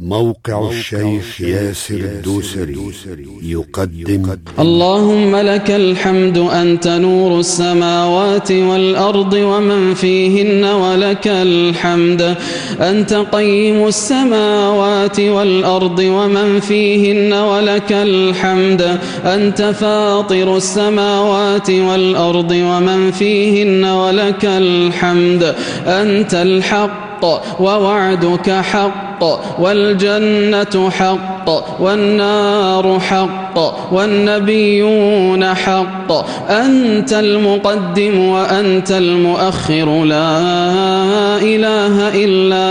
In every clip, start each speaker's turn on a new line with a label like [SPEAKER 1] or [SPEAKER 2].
[SPEAKER 1] موقع الشيخ ياسر الدوسري يقدم.
[SPEAKER 2] اللهم لك الحمد أنت نور السماوات والأرض ومن فيهن ولك الحمد. أنت قيم السماوات والأرض ومن فيهن ولك الحمد. أنت فاطر السماوات والأرض ومن فيهن ولك الحمد. أنت الحق ووعدك حق. حق والجنة حق. والنار حق والنبيون حق. أنت المقدم وأنت المؤخر لا إله إلا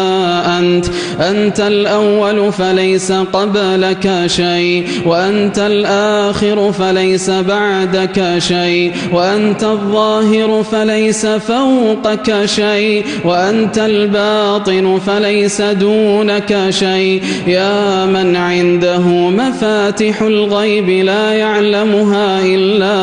[SPEAKER 2] أنت. أنت الأول فليس قبلك شيء وأنت الآخر فليس بعدك شيء وأنت الظاهر فليس فوقك شيء وأنت الباطن فليس دونك شيء. يا من عنده مفاتح الغيب لا يعلمها إلا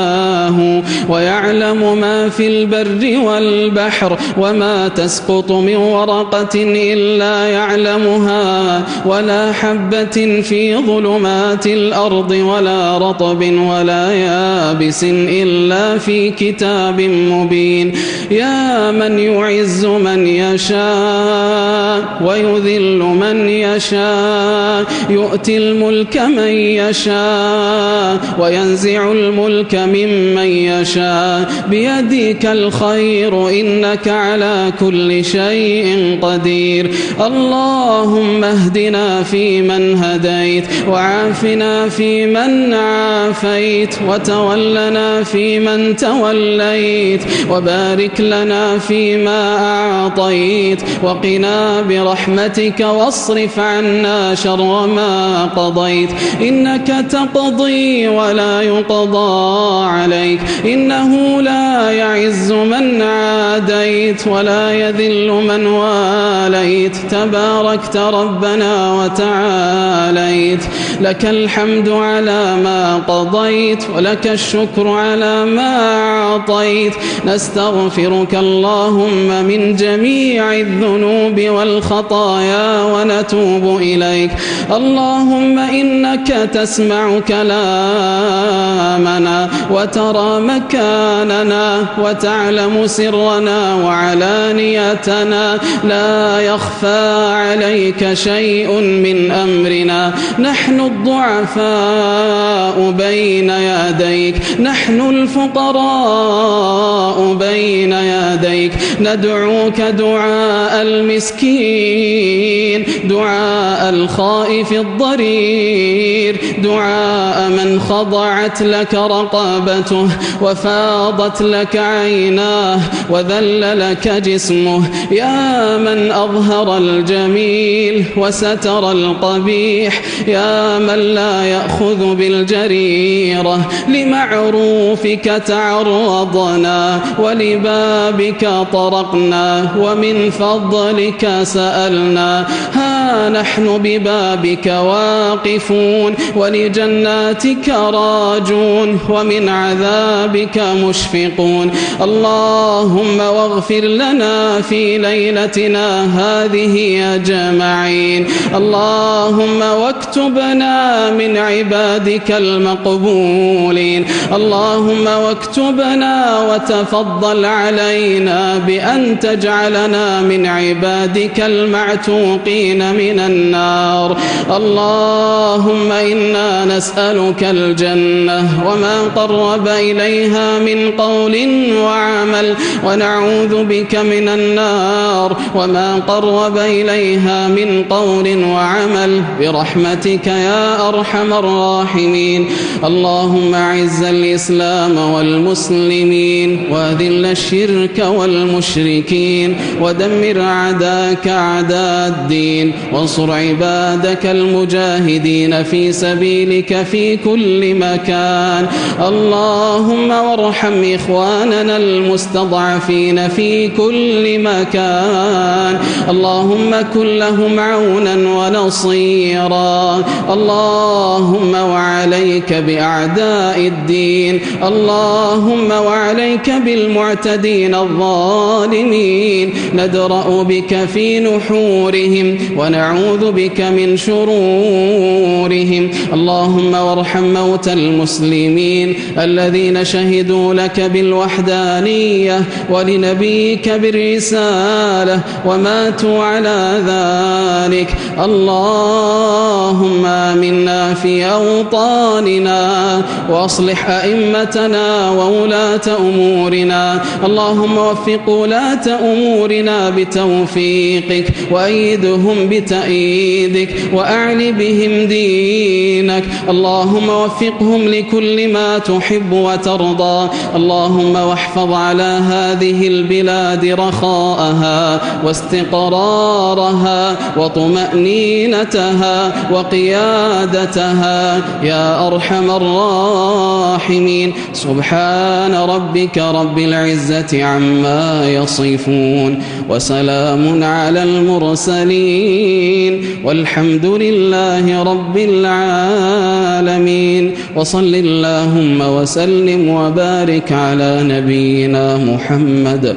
[SPEAKER 2] هو ويعلم ما في البر والبحر وما تسقط من ورقة إلا يعلمها ولا حبة في ظلمات الأرض ولا رطب ولا يابس إلا في كتاب مبين. يا من يعز من يشاء ويذل من يشاء يؤتي الملك من يشاء وينزع الملك ممن يشاء. بيدك الخير إنك على كل شيء قدير. اللهم اهدنا فيمن هديت وعافنا فيمن عافيت وتولنا فيمن توليت وبارك لنا فيما أعطيت. وقنا برحمتك واصرف عنا شر ما قضيت. إنك تقضي ولا يقضى عليك. إنه لا يعز من عاديت ولا يذل من واليت. تباركت ربنا وتعاليت. لك الحمد على ما قضيت ولك الشكر على ما أعطيت. نستغفرك اللهم من جميع الذنوب والخطايا ونتوب إليك. اللهم إنك تسمع كلامنا وترى مكاننا وتعلم سرنا وعلانيتنا. لا يخفى عليك شيء من أمرنا. نحن الضعفاء بين يديك. نحن الفقراء بين يديك. ندعوك دعاء المسكين. دعاء الخائف الضرير دعاء من خضعت لك رقابته وفاضت لك عيناه وذل لك جسمه. يا من أظهر الجميل وستر القبيح. يا من لا يأخذ بالجريرة. لمعروفك تعرضنا ولبابك طرقنا ومن فضلك سألنا. ها نحن ببابك واقفون ولجناتك راجون ومن عذابك مشفقون اللهم واغفر لنا في ليلتنا هذه أجمعين اللهم واكتبنا من عبادك المقبولين اللهم واكتبنا وتفضل علينا بأن تجعلنا من عبادك المعتوقين من النار اللهم إنا نسألك الجنة وما قرب إليها من قول وعمل ونعوذ بك من النار وما قرب إليها من قول وعمل برحمتك يا أرحم الراحمين اللهم أعز الإسلام والمسلمين وأذل الشرك والمشركين ودمر أعداءك أعداء الدين وانصر عبادك المجاهدين في سبيلك في كل مكان. اللهم وارحم إخواننا المستضعفين في كل مكان. اللهم كن لهم عونا ونصيرا. اللهم وعليك بأعداء الدين. اللهم وعليك بالمعتدين الظالمين. ندرأ بك في نحورهم ونعوذ بك من شرورهم. اللهم وارحم موتى المسلمين الذين شهدوا لك بالوحدانية ولنبيك بالرسالة وماتوا على ذلك. اللهم آمنا في أوطاننا وأصلح أئمتنا وولاة أمورنا. اللهم وفق ولاة أمورنا بتوفيقك وأيدهم بتأييدك وأعل بهم دينك. اللهم وفقهم لكل ما تحب وترضى. اللهم واحفظ على هذه البلاد رخاءها واستقرارها وطمأنينتها وقيادتها. يا أرحم الراحمين سبحان ربك رب العزة عما يصفون وسلام على المرسلين والحمد لله رب العالمين. وصل اللهم وسلم وبارك على نبينا محمد.